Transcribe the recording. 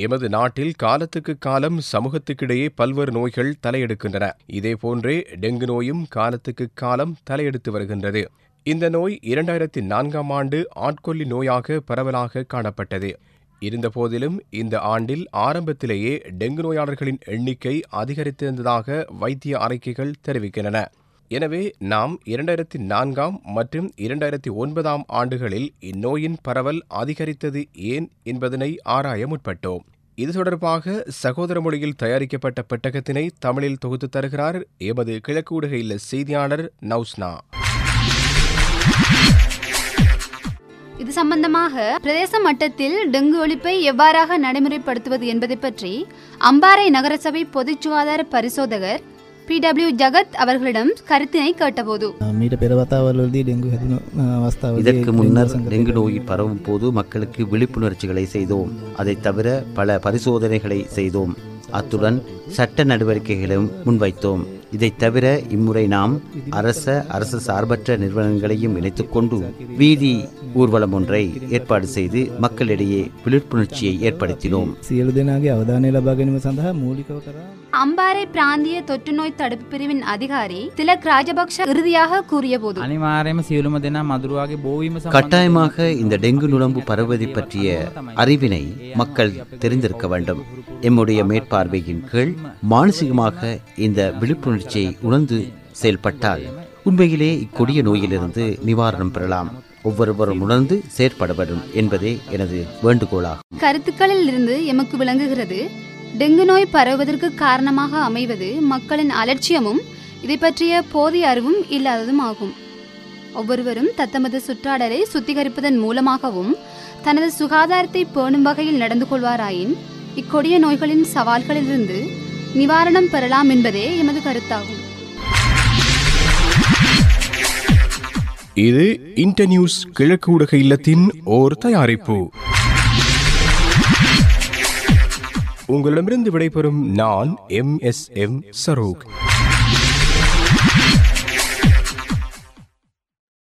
எமது நாட்டில் காலத்துக்கு காலம் சமூகத்துக்கிடையே பல்வேறு நோய்கள் தலையெடுக்கின்றன. இதேபோன்றே டெங்கு நோயும் காலத்துக்கு காலம் தலையெடுத்து வருகின்றது. இந்த நோய் இரண்டாயிரத்தி நான்காம் ஆண்டு ஆட்கொல்லி நோயாக பரவலாக காணப்பட்டது. இருந்தபோதிலும் இந்த ஆண்டில் ஆரம்பத்திலேயே டெங்கு நோயாளர்களின் எண்ணிக்கை அதிகரித்திருந்ததாக வைத்திய அறிக்கைகள் தெரிவிக்கின்றன. எனவே நாம் இரண்டாயிரத்தி நான்காம் மற்றும் இரண்டாயிரத்தி ஒன்பதாம் ஆண்டுகளில் இந்நோயின் பரவல் அதிகரித்தது ஏன் என்பதனை ஆராய முற்பட்டோம். இது தொடர்பாக சகோதர மொழியில் தயாரிக்கப்பட்ட பெட்டகத்தினை தமிழில் தொகுத்து தருகிறார் எமது கிழக்கு ஊடகையில் செய்தியாளர் நௌஸ்னா. இது சம்பந்தமாக பிரதேச மட்டத்தில் டெங்கு ஒழிப்பை எவ்வாறாக நடைமுறைப்படுத்துவது என்பதை பற்றி அம்பாறை நகரசபை பொதுச் சுகாதார பரிசோதகர் பி டபிள்யூ ஜகத் அவர்களிடம் கருத்தினை கேட்டபோது. இதற்கு முன்னர் டெங்கு நோய் பரவும் போது மக்களுக்கு விழிப்புணர்ச்சிகளை செய்தோம். அதை தவிர பல பரிசோதனைகளை செய்தோம். அத்துடன் சட்ட நடவடிக்கைகளையும் முன்வைத்தோம். இதைத் தவிர இம்முறை நாம் அரச அரசு சார்பற்ற நிறுவனங்களையும் இணைத்துக்கொண்டு வீதி ஊர்வலம் ஒன்றை ஏற்பாடு செய்து மக்களிடையே விழிப்புணர்ச்சியை ஏற்படுத்தினோம். அம்பாறை பிராந்திய தொற்றுநோய் தடுப்பு பிரிவின் அதிகாரி திலக் ராஜபக்ஷ இறுதியாக கூறிய போது கட்டாயமாக இந்த டெங்கு நுழம்பு பரவுவதை பற்றிய அறிவினை மக்கள் தெரிந்திருக்க வேண்டும். எம்முடைய மேற்பார்வை பார்வையின் கீழ் மானசீகமாக இந்த விழிப்புணர்ச்சியை உணர்ந்து செயல்பட்டால் உண்மையிலே இக்கொடிய நோயிலிருந்து நிவாரணம் பெறலாம். ஒவ்வொருவரும் உணர்ந்து செயற்பட வேண்டும் என்பதே எனது வேண்டுகோளாகும். கருத்துக்களில் இருந்து எமக்கு விளங்குகிறது டெங்கு நோய் பரவுவதற்கு காரணமாக அமைவது மக்களின் அலட்சியமும் இதை பற்றிய போதிய அறிவும் இல்லாததும் ஆகும். ஒவ்வொருவரும் தத்தமது சுற்றாடலை சுத்திகரிப்பதன் மூலமாகவும் தனது சுகாதாரத்தை பேணும் வகையில் நடந்து கொள்வாராயின் இக்கொடிய நோய்களின் சவால்களிலிருந்து நிவாரணம் பெறலாம் என்பதே எமது கருத்தாகும். இது இன்டர்நியூஸ் கிழக்கு ஊடக இல்லத்தின் ஓர் தயாரிப்பு. உங்களிடமிருந்து விடைபெறும் நான் எம் எஸ் எம் சரோக்.